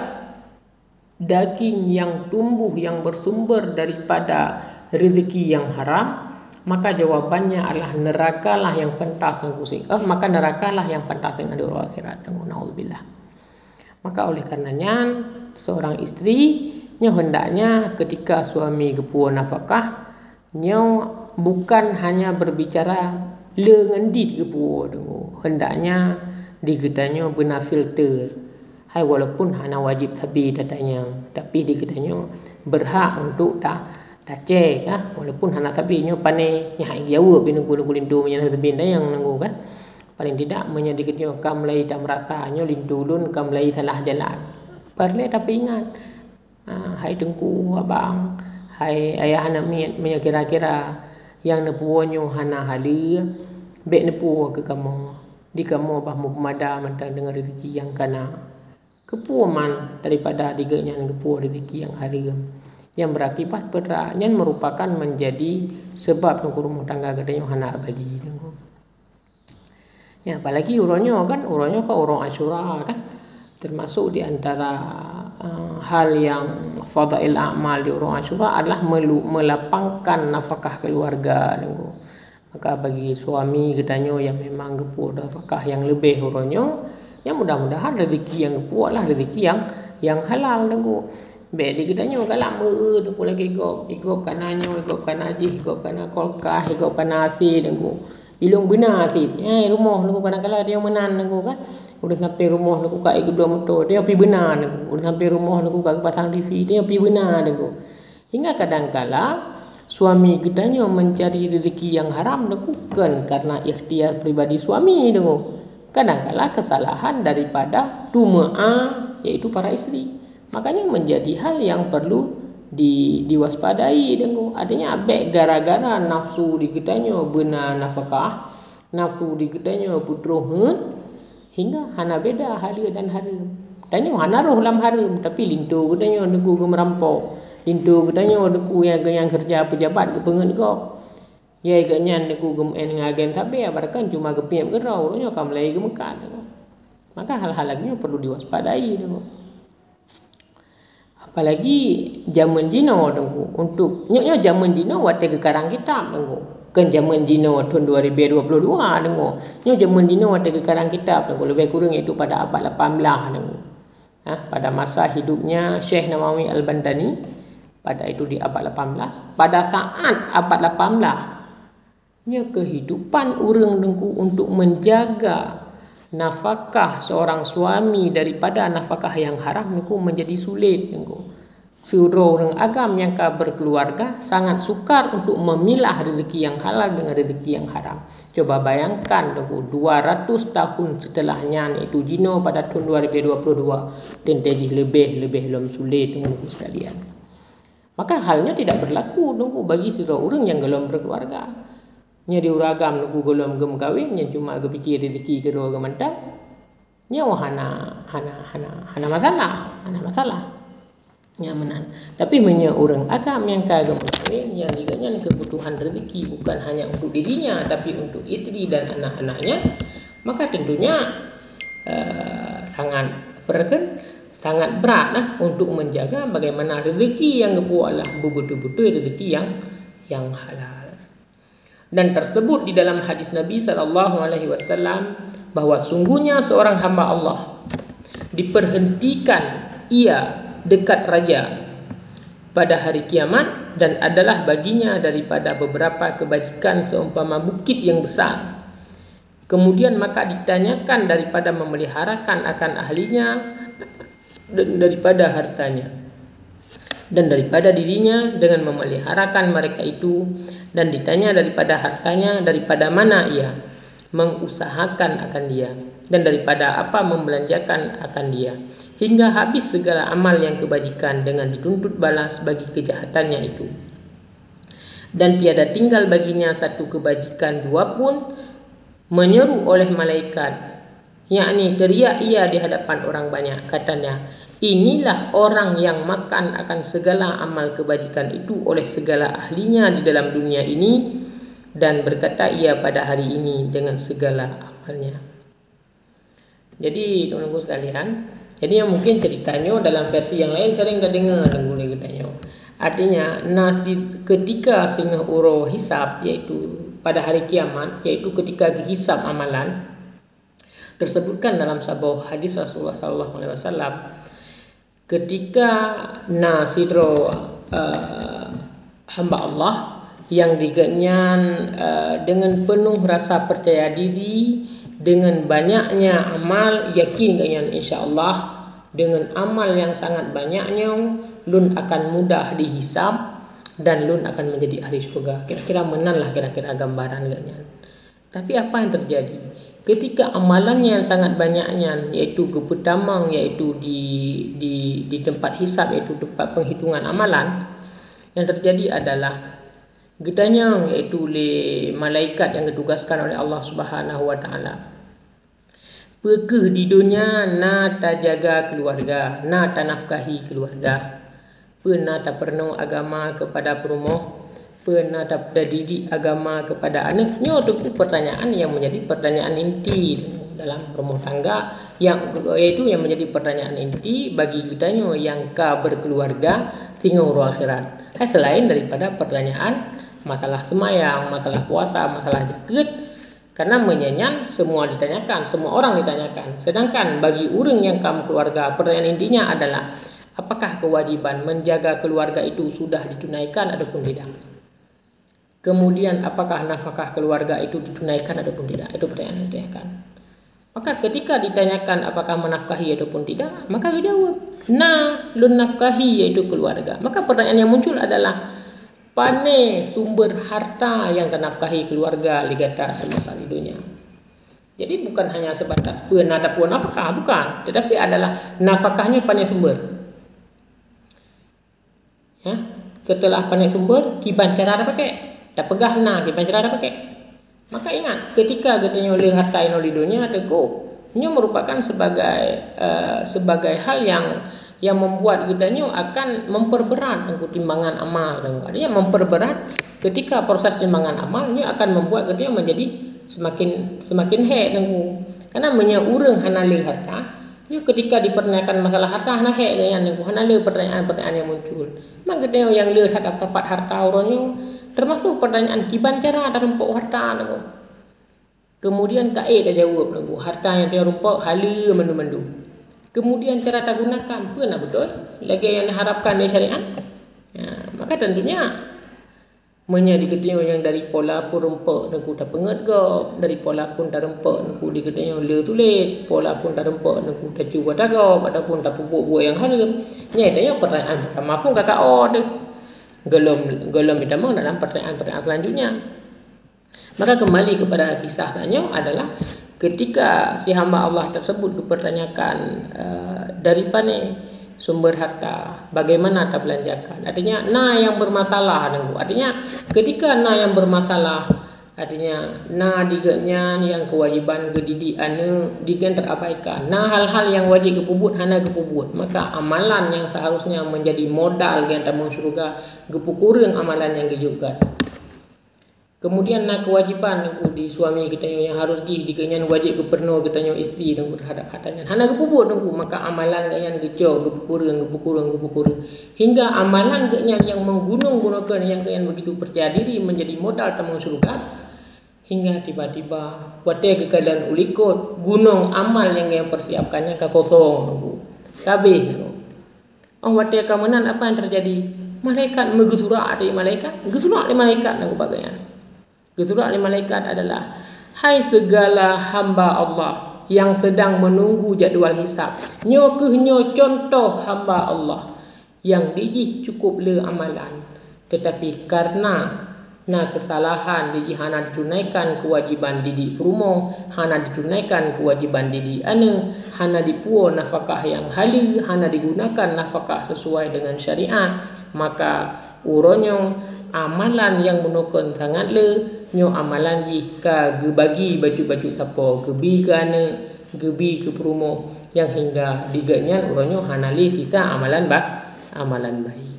daging yang tumbuh yang bersumber daripada rezeki yang haram maka jawabannya adalah neraka lah yang pentas dan pusing. Eh, maka neraka lah yang pentas dengan di akhirat. Naudzubillah. Maka oleh karenanya seorang istri nya hendaknya ketika suami gepua nafkah nya bukan hanya berbicara lengan dit gepua dengu hendaknya digedanya benar filter hai walaupun hanya wajib tapi datanya tapi digedanya berhak untuk tak cek ah walaupun hanya tapi nya pane nya hai jawa binu kulo kulindu nya tapi yang nanggu kan paling tidak menyedikitnya kam lai tak merasanya lindulun kam lai salah jalan. Perlu tapi ingat Ha, hai tengku abang hai ayah anak miat punya kira-kira yang nepuonyo hana hadir bek nepu ke kamu? Di kamu bah mu pemada mantang dengan rezeki yang kana kepuaman daripada diganya kepu rezeki yang hadir yang berakibat berat yang merupakan menjadi sebab tengku rumah tangga katanya hana abadi ya apalagi uronyo kan uronyo ke orang asyura kan termasuk di antara uh, hal yang fadail amal di orang Ashura adalah melu, melapangkan nafkah keluarga nunggu. Maka bagi suami katanya yang memang gepu nafkah yang lebih uronyo, yang mudah-mudahan rezeki yang gepu lah rezeki yang yang halal nunggu. Baik di katanya kalau me nunggu lagi gop, igop kananyo, igop kanaji, igop kana kolkah, igop kanasi nunggu. Ilung benar sih. Eh rumah nunggu kadang-kadang dia menan nunggu kan. Udah sampai rumah nak buka air dua motor. Dia pergi benar nak. Udah sampai rumah nak buka pasang TV. Dia pergi benar nak. Hingga kadang-kala suami kitanya mencari rezeki yang haram bukan karena ikhtiar pribadi suami dengo. Kadang-kala kesalahan daripada tuma'a yaitu para istri. Makanya menjadi hal yang perlu di diwaspadai dengo. Adanya abek gara-gara nafsu di kitanya benar nafkah. Nafsu di kitanya hingga hana beda hari dan hari tanya hana roh dalam hari tapi lintu katanya deku ke merampok lintu katanya deku yang yang kerja pejabat ke pengen kau ya iganya deku ke en ngagen ya barakan cuma ke piam ke rau nya kam mekan maka hal-hal lagi perlu diwaspadai deku apalagi zaman jino deku untuk nyoknya zaman jino wate ke karang kitab deku kan zaman dino tahun 2022 dengo ni zaman dino ada kekarang kitab dengo lebih kurang itu pada abad 18 dengo ha, pada masa hidupnya Syekh Nawawi Al-Bandani pada itu di abad 18 pada saat abad 18 nya kehidupan orang dengku untuk menjaga nafkah seorang suami daripada nafkah yang haram niku menjadi sulit seorang agam yang berkeluarga sangat sukar untuk memilah rezeki yang halal dengan rezeki yang haram. Coba bayangkan tunggu 200 tahun setelahnya itu Jino pada tahun 2022 dan jadi lebih-lebih lom sulit tunggu sekalian. Maka halnya tidak berlaku tunggu bagi seorang yang belum berkeluarga. Nya di uragam nunggu golom gem kawin yang cuma kepikir rezeki kedua gemantang. Nya hana hana hana hana masalah, hana masalah. Nyamanan tapi punya orang agam yang kagam kahwin yang diganya kebutuhan rezeki bukan hanya untuk dirinya tapi untuk istri dan anak-anaknya. Maka tentunya uh, sangat berken sangat berat lah untuk menjaga bagaimana rezeki yang kebualah betul-betul rezeki yang yang halal dan tersebut di dalam hadis Nabi sallallahu alaihi wasallam bahwa sungguhnya seorang hamba Allah diperhentikan ia dekat raja pada hari kiamat dan adalah baginya daripada beberapa kebajikan seumpama bukit yang besar. Kemudian maka ditanyakan daripada memeliharakan akan ahlinya dan daripada hartanya dan daripada dirinya dengan memeliharakan mereka itu dan ditanya daripada hartanya daripada mana ia mengusahakan akan dia dan daripada apa membelanjakan akan dia hingga habis segala amal yang kebajikan dengan dituntut balas bagi kejahatannya itu. Dan tiada tinggal baginya satu kebajikan dua pun menyeru oleh malaikat yakni teriak ia di hadapan orang banyak katanya inilah orang yang makan akan segala amal kebajikan itu oleh segala ahlinya di dalam dunia ini dan berkata ia pada hari ini dengan segala amalnya jadi teman-teman sekalian Jadi yang mungkin ceritanya dalam versi yang lain sering dah dengar dengar ceritanya. Artinya nasi ketika singa uro hisap yaitu pada hari kiamat yaitu ketika dihisap amalan tersebutkan dalam sebuah hadis Rasulullah wasallam ketika nasidro uh, hamba Allah yang digenyan uh, dengan penuh rasa percaya diri dengan banyaknya amal yakin dengan insyaallah dengan amal yang sangat banyaknya lun akan mudah dihisap dan lun akan menjadi ahli surga. Kira-kira menanlah kira-kira gambaran ganyan. Tapi apa yang terjadi? Ketika amalannya yang sangat banyaknya yaitu kepertamang yaitu di di di tempat hisap yaitu tempat penghitungan amalan yang terjadi adalah gedanya yaitu oleh malaikat yang ditugaskan oleh Allah Subhanahu wa taala. Pergi di dunia na tak jaga keluarga, na tak nafkahi keluarga pernah tak pernah agama kepada perumoh didik agama kepada anaknya itu pertanyaan yang menjadi pertanyaan inti dalam rumah tangga yang yaitu yang menjadi pertanyaan inti bagi kita yang ka berkeluarga tinggal akhirat hai selain daripada pertanyaan masalah semayang masalah puasa masalah jaket karena menyanyian semua ditanyakan semua orang ditanyakan sedangkan bagi orang yang kamu keluarga pertanyaan intinya adalah apakah kewajiban menjaga keluarga itu sudah ditunaikan ataupun tidak. Kemudian apakah nafkah keluarga itu ditunaikan ataupun tidak? Itu pertanyaan yang ditanyakan. Maka ketika ditanyakan apakah menafkahi ataupun tidak, maka dia jawab, "Na, lun nafkahi yaitu keluarga." Maka pertanyaan yang muncul adalah pane sumber harta yang nafkahi keluarga ligata semasa hidupnya. Jadi bukan hanya sebatas penata pun nafkah, bukan, tetapi adalah nafkahnya pane sumber. Ya. Setelah pandai sumber, kiban cara pakai. Dah pegah na, kiban cara ada pakai. Maka ingat, ketika katanya oleh harta oleh dunia, teguh. Ini merupakan sebagai uh, sebagai hal yang yang membuat kita ni akan memperberat timbangan amal artinya memperberat ketika proses timbangan amal ini akan membuat kita menjadi semakin semakin head karena menyaurang hanali harta Ya, ketika dipertanyakan masalah harta, nah hek dengan yang hana pertanyaan-pertanyaan yang muncul. Maka yang le hadap harta orangnya termasuk pertanyaan kiban cara ada harta nengku. Kemudian tak eh dah jawab nengku harta yang dia rumput hala mendu-mendu. Kemudian cara tak gunakan pun nak betul. Lagi yang diharapkan dari syariat. Ya, maka tentunya Menya di kedai yang dari pola pun rempek nak tak pengat ke dari pola pun tak rempek nak di kedai yang le tulit pola pun tak rempek nak tak cuba tak ke ataupun tak pupuk buah yang itu yang pertanyaan pertama pun kakak oh deh gelom kita mau dalam pertanyaan-pertanyaan selanjutnya. Maka kembali kepada kisah tanya adalah ketika si hamba Allah tersebut dipertanyakan uh, dari sumber harta bagaimana tak belanjakan? Artinya na yang bermasalah artinya ketika na yang bermasalah artinya na diganya yang kewajiban gedidi anu digen terabaikan. Na hal-hal yang wajib kepubut hana kepubut maka amalan yang seharusnya menjadi modal yang tamu surga gepukurang amalan yang gejukan Kemudian nak kewajipan nunggu di suami kita yang harus di dikenyan wajib keperno kita yang isteri nunggu terhadap hartanya. Hana kepupur nunggu maka amalan ganyan gejo gepukurang gepukurang gepukurang hingga amalan ganyan yang menggunung gunakan yang ganyan begitu percaya diri menjadi modal temung surga hingga tiba-tiba wate kekadaan ulikot gunung amal yang yang persiapkannya ke kosong nunggu. Oh wate kamanan apa yang terjadi? Malaikat megesurak dari malaikat, gesurak dari malaikat nunggu bagaian. Kesuruhan oleh malaikat adalah Hai segala hamba Allah yang sedang menunggu jadual hisap. Nyo nyo contoh hamba Allah yang dijih cukup le amalan. Tetapi karena na kesalahan dijih hana ditunaikan kewajiban didik perumo, hana ditunaikan kewajiban didik ane, hana dipuo nafkah yang hali, hana digunakan nafkah sesuai dengan syariat, maka uronyo amalan yang menukun sangat le. Nyo amalan di ka gebagi baju-baju sapo gebi ke ana gebi ke perumo. Yang hingga diganya uronyo hanali kita amalan bah amalan baik.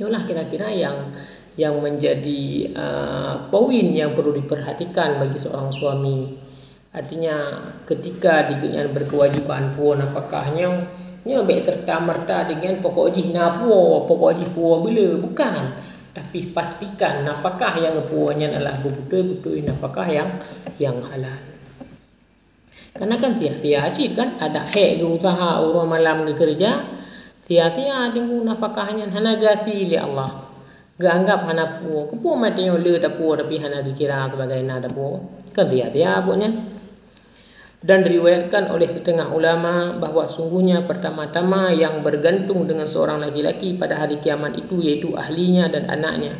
Itulah kira-kira yang yang menjadi uh, poin yang perlu diperhatikan bagi seorang suami. Artinya ketika digenya berkewajiban puo nafkahnya nya baik serta merta dengan pokok ji na puo pokok ji puo bila? Bukan. Tapi pastikan nafkah yang puanya adalah betul-betul nafkah yang yang halal. Karena kan sia-sia sih kan ada hek usaha orang malam ke kerja sia-sia dengan nafkahnya hana gasi li Allah anggap hana puo. Kepu mati yang le da puo tapi hana dikira sebagai nada puo. Kan sia-sia punya dan diriwayatkan oleh setengah ulama bahawa sungguhnya pertama-tama yang bergantung dengan seorang laki-laki pada hari kiamat itu yaitu ahlinya dan anaknya.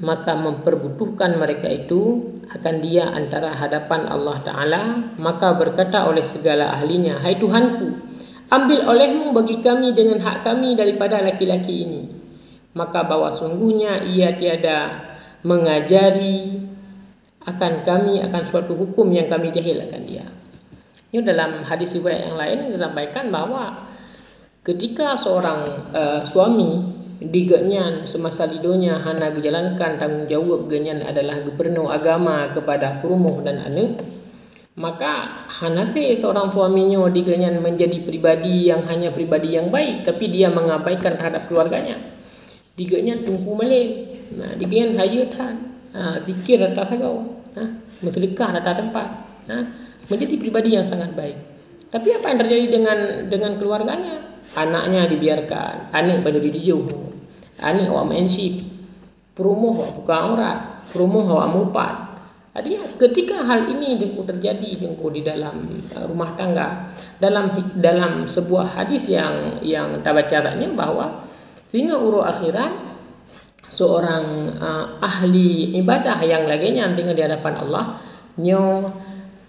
Maka memperbutuhkan mereka itu akan dia antara hadapan Allah Ta'ala. Maka berkata oleh segala ahlinya Hai Tuhanku ambil olehmu bagi kami dengan hak kami daripada laki-laki ini maka bahwa sungguhnya ia tiada mengajari akan kami akan suatu hukum yang kami jahil akan dia. Ini dalam hadis riwayat yang lain disampaikan bahawa ketika seorang uh, suami digenyan semasa hidupnya hanya dijalankan tanggungjawab genyan adalah gubernur agama kepada kurumuh dan anak maka hanase seorang suaminya digenyan menjadi pribadi yang hanya pribadi yang baik tapi dia mengabaikan terhadap keluarganya. Digenyan tunggu melek nah digenyan hayatan ha, zikir datang sagau ha, bersedekah datang tempat. Ha, menjadi pribadi yang sangat baik. Tapi apa yang terjadi dengan dengan keluarganya? Anaknya dibiarkan. Anak pada dijauh anak awak main sip perumuh buka aurat. Perumuh mupat Artinya ketika hal ini jengku terjadi jengku di dalam uh, rumah tangga dalam dalam sebuah hadis yang yang tabacaranya bahwa sehingga uru akhirat seorang uh, ahli ibadah yang laginya tinggal di hadapan Allah nyo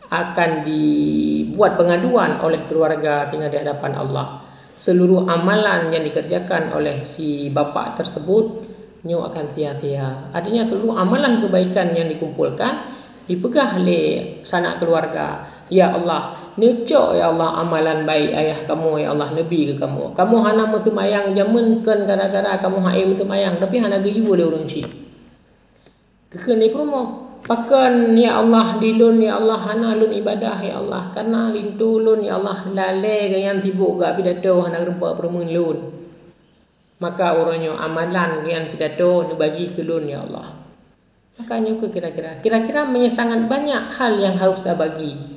akan dibuat pengaduan oleh keluarga tinggal di hadapan Allah. Seluruh amalan yang dikerjakan oleh si bapa tersebut nyo akan sia-sia. Artinya seluruh amalan kebaikan yang dikumpulkan dipegang oleh sanak keluarga Ya Allah, necok ya Allah amalan baik ayah kamu ya Allah nabi ke kamu. Kamu hana mesemayang jamankan gara-gara kamu hai mesemayang tapi hana geyu dia orang ci. Kekan ni promo. Pakan ya Allah dilun ya Allah hana lun ibadah ya Allah karena lintu lun ya Allah lale yang tibuk gak pidato hana rempak permun lun. Maka orangnya amalan yang pidato bagi ke lun ya Allah. Makanya ke kira-kira. Kira-kira sangat banyak hal yang harus kita bagi.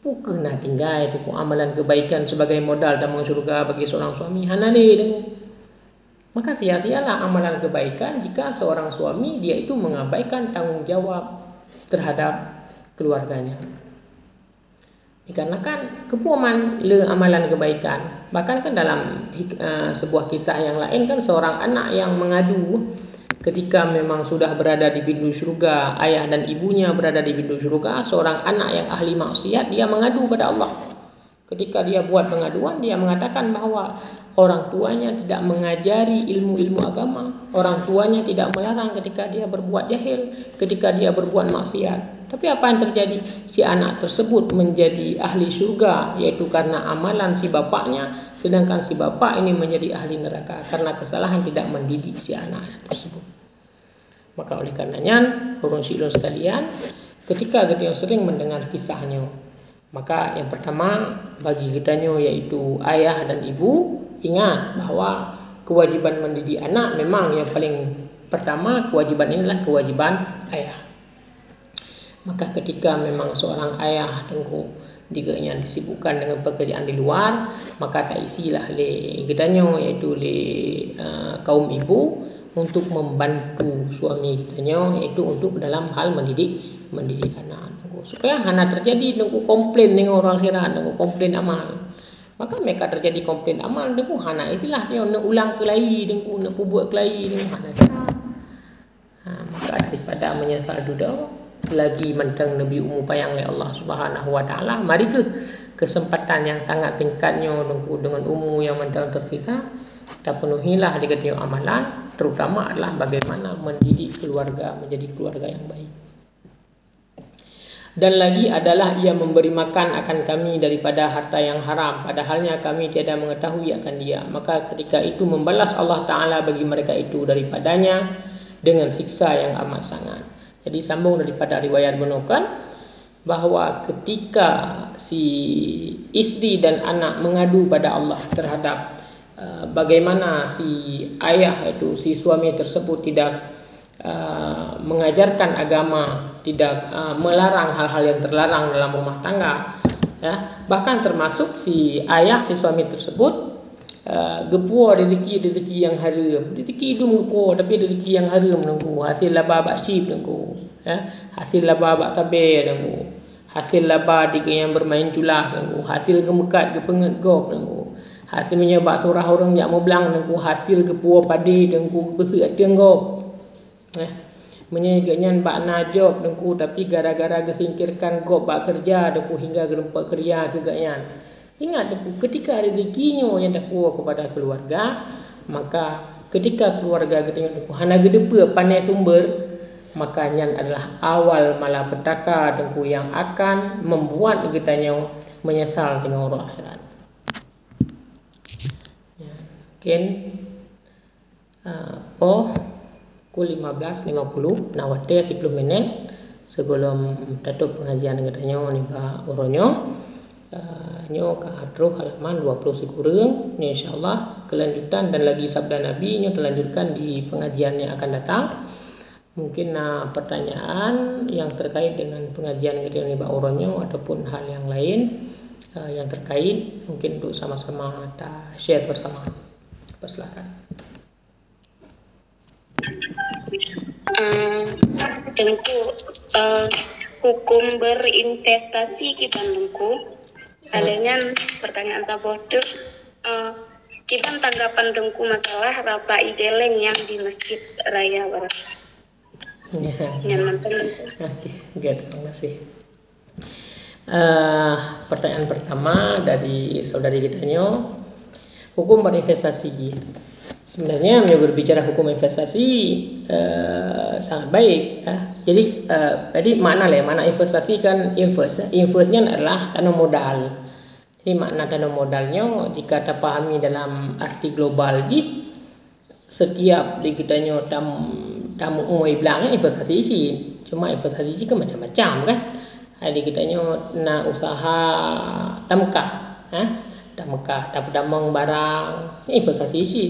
Bukan nak tinggal itu amalan kebaikan sebagai modal dalam surga bagi seorang suami. Hana ni Maka sia-sialah amalan kebaikan jika seorang suami dia itu mengabaikan tanggungjawab terhadap keluarganya. Dikarenakan kepuaman le amalan kebaikan. Bahkan kan dalam uh, sebuah kisah yang lain kan seorang anak yang mengadu ketika memang sudah berada di pintu surga, ayah dan ibunya berada di pintu surga, seorang anak yang ahli maksiat dia mengadu pada Allah. Ketika dia buat pengaduan, dia mengatakan bahawa orang tuanya tidak mengajari ilmu-ilmu agama, orang tuanya tidak melarang ketika dia berbuat jahil, ketika dia berbuat maksiat. Tapi apa yang terjadi? Si anak tersebut menjadi ahli surga yaitu karena amalan si bapaknya, sedangkan si bapak ini menjadi ahli neraka karena kesalahan tidak mendidik si anak tersebut. Maka oleh karenanya, orang silon sekalian, ketika kita sering mendengar kisahnya, maka yang pertama bagi kita yaitu ayah dan ibu ingat bahwa kewajiban mendidik anak memang yang paling pertama kewajiban inilah kewajiban ayah. Maka ketika memang seorang ayah tengku diganya disibukkan dengan pekerjaan di luar, maka tak isilah le kitanya yaitu le uh, kaum ibu untuk membantu suami kitanya iaitu untuk dalam hal mendidik mendidik anak. Supaya hana terjadi nunggu komplain dengan orang akhirat nunggu komplain amal. Maka mereka terjadi komplain amal nunggu hana itulah dia nak ulang ke lain nunggu nak buat ke lain nunggu hana. Ha, maka daripada menyesal duda lagi mentang Nabi Ummu Payang oleh Allah Subhanahu Wa Taala mari ke kesempatan yang sangat tingkatnya nunggu dengan umur yang mentang tersisa kita penuhilah di amalan terutama adalah bagaimana mendidik keluarga menjadi keluarga yang baik. Dan lagi adalah ia memberi makan akan kami daripada harta yang haram padahalnya kami tiada mengetahui akan dia. Maka ketika itu membalas Allah Ta'ala bagi mereka itu daripadanya dengan siksa yang amat sangat. Jadi sambung daripada riwayat menukan bahawa ketika si istri dan anak mengadu pada Allah terhadap uh, bagaimana si ayah itu si suami tersebut tidak uh, mengajarkan agama tidak uh, melarang hal-hal yang terlarang dalam rumah tangga ya bahkan termasuk si ayah si suami tersebut Uh, gepuar rezeki rezeki yang haram rezeki hidung gepuar tapi rezeki yang haram nunggu hasil laba bak sip nunggu ya hasil laba bak sabar nunggu hasil laba tiga yang bermain culas nunggu hasil gemekat ke penget golf nunggu hasil menyebab surah orang yang mau belang nunggu hasil gepuar padi nunggu besar tiang golf. Ya menyegaknya bak najab nunggu tapi gara-gara gesingkirkan golf bak kerja nunggu hingga gerempak kerja kegaknya Ingat ketika rezekinya yang takwa kepada keluarga, maka ketika keluarga kita hana gedepa pandai sumber, makanya adalah awal malapetaka dengku yang akan membuat kita menyesal dengan orang akhirat. Ya, mungkin uh, po ku 15.50 nawate 10 minit sebelum tutup pengajian katanya ni ba oronyo uh, nyo ke atro halaman 20 sekurang. Ni insyaallah kelanjutan dan lagi sabda nabi nyo terlanjutkan di pengajian yang akan datang. Mungkin uh, pertanyaan yang terkait dengan pengajian kita ni bauronyo ataupun hal yang lain uh, yang terkait mungkin untuk sama-sama kita share bersama. Persilakan. Uh, tengku uh, hukum berinvestasi kita tengku adanya pertanyaan sabodo uh, kiban tanggapan tengku masalah rapa igeleng yang di masjid raya barat ya. Oke, terima kasih. Uh, pertanyaan pertama dari saudari kita nyo, hukum berinvestasi. Sebenarnya yang berbicara hukum investasi uh, sangat baik. Ya. Jadi, uh, jadi mana lah, mana investasi kan invest. Investnya adalah tanam modal. Jadi makna tanam modalnya jika kita pahami dalam arti global ji setiap di kita nyo tam tam umoi bilang investasi sih cuma investasi sih kan macam-macam kan. Ada kita nyo na usaha tamka ha? Tamka dapat damang barang. Investasi sih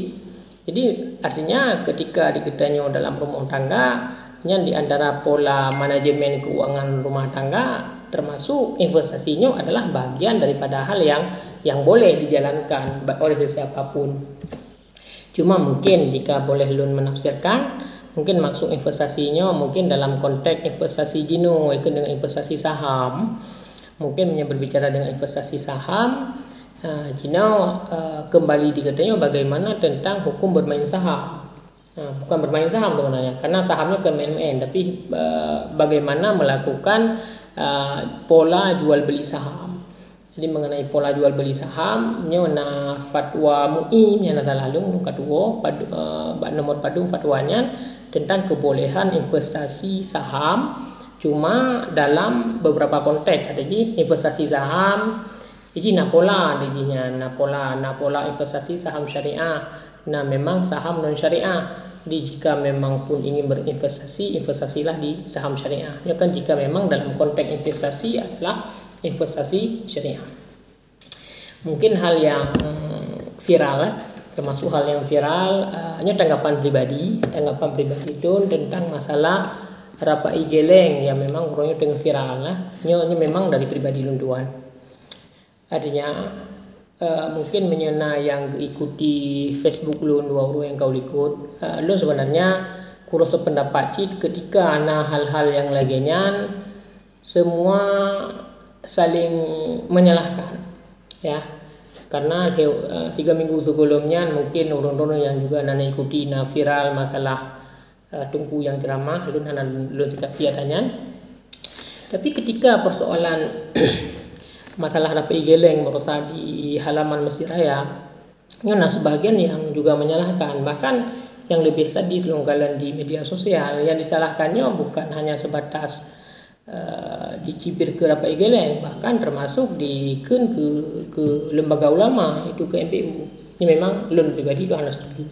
jadi artinya ketika di kita nyo dalam rumah tangga yang di antara pola manajemen keuangan rumah tangga termasuk investasinya adalah bagian daripada hal yang yang boleh dijalankan oleh siapa pun. Cuma mungkin jika boleh lun menafsirkan, mungkin maksud investasinya mungkin dalam konteks investasi jino dengan investasi saham, mungkin berbicara dengan investasi saham, uh, jino uh, kembali dikatanya bagaimana tentang hukum bermain saham. Bukan bermain saham sebenarnya, karena sahamnya ke main-main, tapi uh, bagaimana melakukan Uh, pola jual beli saham. Jadi mengenai pola jual beli saham, na fatwa MUI yang ada lalu nu kedua padu uh, nomor padu fatwanya tentang kebolehan investasi saham cuma dalam beberapa konteks. Ada di investasi saham ini na pola dijinya na pola na pola investasi saham syariah nah memang saham non syariah jadi jika memang pun ingin berinvestasi, investasilah di saham syariah. Ya kan jika memang dalam konteks investasi adalah investasi syariah. Mungkin hal yang viral, termasuk hal yang viral, hanya tanggapan pribadi, tanggapan pribadi itu tentang masalah rapai geleng yang memang orangnya dengan viral lah. Ini memang dari pribadi lunduan. Artinya uh, mungkin menyena yang ikuti Facebook lu dua orang yang kau ikut. Uh, lu sebenarnya kurus pendapat cit ketika ana hal-hal yang laginya semua saling menyalahkan ya. Karena uh, tiga minggu sebelumnya mungkin orang-orang yang juga nana ikuti na viral masalah uh, tungku yang ceramah lu nana lu tidak tiadanya tapi ketika persoalan masalah rapi geleng merusak di halaman Masjid Raya. Nah, sebagian yang juga menyalahkan, bahkan yang lebih sadis longgalan di media sosial yang disalahkannya bukan hanya sebatas uh, dicibir ke rapi geleng, bahkan termasuk di ke, ke lembaga ulama itu ke MPU. Ini memang lun pribadi itu harus setuju.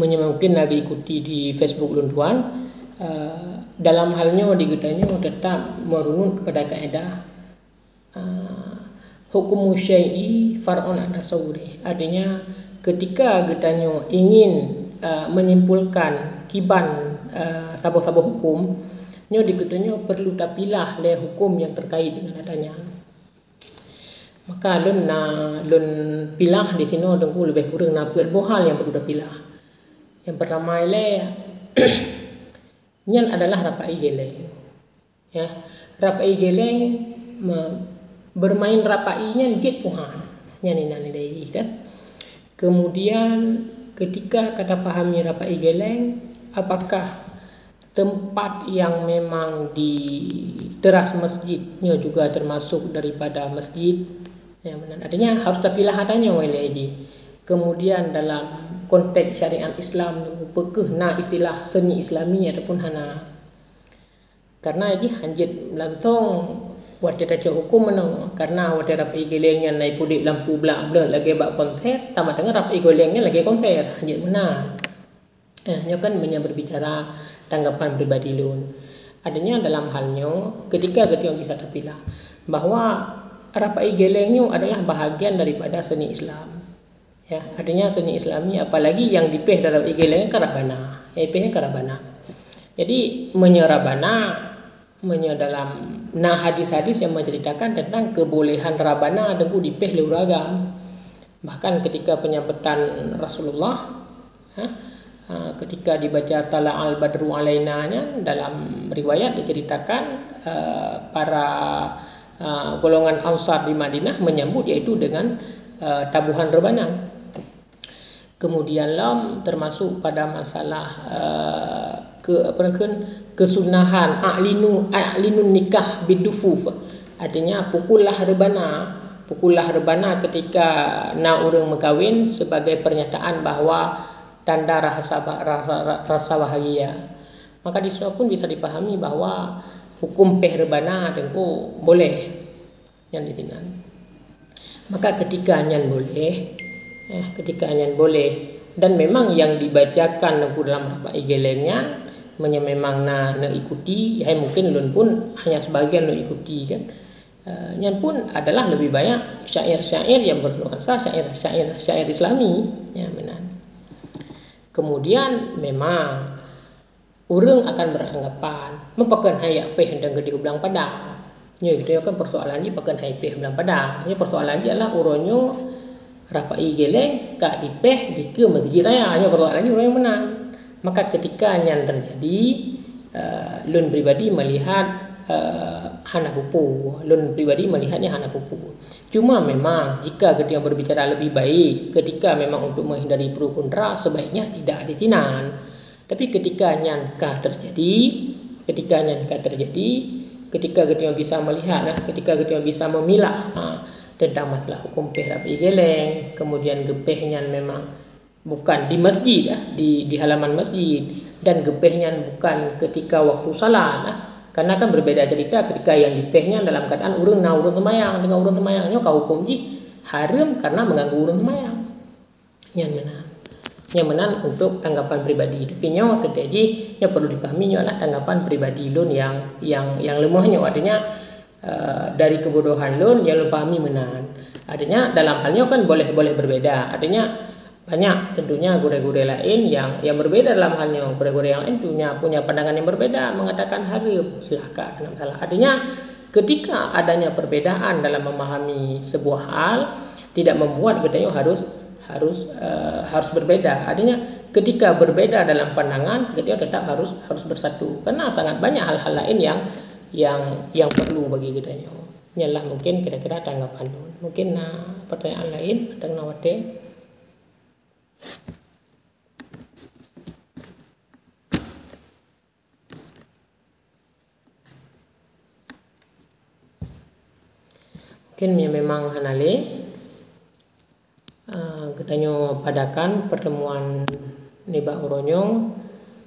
Mungkin lagi ikuti di Facebook lun tuan, uh, dalam halnya digedanya tetap merunut kepada kaidah uh, hukum syai'i far'un an tasawuri artinya ketika gedanya ingin uh, menyimpulkan kiban uh, sabah-sabah hukum nyo digedanya perlu tapilah le hukum yang terkait dengan adanya. Maka lun na lun pilah di sini dengku lebih kurang na buat bohal yang perlu pilah yang pertama ile nyan adalah rapai geleng. Ya rapai geleng bermain rapainya jit puhan nyan ini nilai kan kemudian ketika kata pahami rapai geleng apakah tempat yang memang di teras masjidnya juga termasuk daripada masjid Ya, artinya harus terpilah adanya ini. Kemudian dalam konteks syariat Islam pekeh na istilah seni Islami ataupun hana. Karena ini hanjit lantong wate ta hukum menang karena wate rapi gelengnya naik pudik lampu belak belak lagi bak konser tamat dengan rapi gelengnya lagi konser hanjit menang. Eh, ini kan banyak berbicara tanggapan pribadi lun. Adanya dalam halnya ketika kita bisa terpilah bahwa rapai gelengnya adalah bahagian daripada seni Islam. Ya, artinya seni Islami apalagi yang dipeh dalam igeleng karabana. Ya, ipehnya karabana. Jadi menyerabana menye dalam nah hadis-hadis yang menceritakan tentang kebolehan rabana dengan dipeh leuragam. Bahkan ketika penyampaian Rasulullah ketika dibaca tala al badru alaina dalam riwayat diceritakan para golongan Ansar di Madinah menyambut yaitu dengan uh, tabuhan rebana. Kemudian lam termasuk pada masalah ke apa kesunahan a'linu a'linun nikah bidufuf. Artinya pukullah rebana. Pukullah rebana ketika na orang mengkawin sebagai pernyataan bahawa tanda rasa rasa, rasa bahagia. Maka di situ pun bisa dipahami bahawa hukum peh rebana tengku boleh. Yang di sini. Maka ketika nyan boleh eh, ketika nyan boleh. Dan memang yang dibacakan dalam apa igelengnya memang na, na ikuti ya mungkin lun pun hanya sebagian na ikuti kan. Uh, nyan pun adalah lebih banyak syair-syair yang bernuansa syair-syair syair Islami. Ya menan kemudian memang orang akan beranggapan mempakan apa yang hendak di ulang padang. Nya gitu kan persoalan ni pakan hai peh ulang padang. Ni persoalan dia adalah uronyo rapai geleng kak di peh di ke masjid raya. Nya persoalan ni orang menang maka ketika yang terjadi uh, lun pribadi melihat uh, hana pupu. Lun pribadi melihatnya hana pupu. Cuma memang jika ketika berbicara lebih baik ketika memang untuk menghindari pro kontra sebaiknya tidak ditinan. Tapi ketika nyankah terjadi, ketika nyankah terjadi, ketika kita bisa melihat, nah, ketika kita bisa memilah ha, tentang masalah hukum rapi geleng, kemudian gepehnya memang bukan di masjid, ya, di, di halaman masjid, dan gepehnya bukan ketika waktu salat, nah, karena kan berbeda cerita ketika yang dipehnya dalam keadaan urun na urun semayang dengan urun semayangnya kau hukum ji haram karena mengganggu urun semayang. Yang benar yang menang untuk tanggapan pribadi. Tapi nyo terjadi yang perlu dipahami adalah tanggapan pribadi lun yang yang yang lemahnya artinya uh, dari kebodohan lun yang lu pahami artinya dalam halnya kan boleh boleh berbeda. Artinya banyak tentunya gure-gure lain yang yang berbeda dalam halnya gure-gure yang lain punya punya pandangan yang berbeda mengatakan haram silakan tidak masalah artinya ketika adanya perbedaan dalam memahami sebuah hal tidak membuat gedenya harus harus uh, harus berbeda. Artinya ketika berbeda dalam pandangan, kita tetap harus harus bersatu. Karena sangat banyak hal-hal lain yang yang yang perlu bagi kita. Inilah mungkin kira-kira tanggapan. Mungkin nah, pertanyaan lain tentang nawate. Mungkin memang hanale uh, katanya padakan pertemuan Niba Uronyo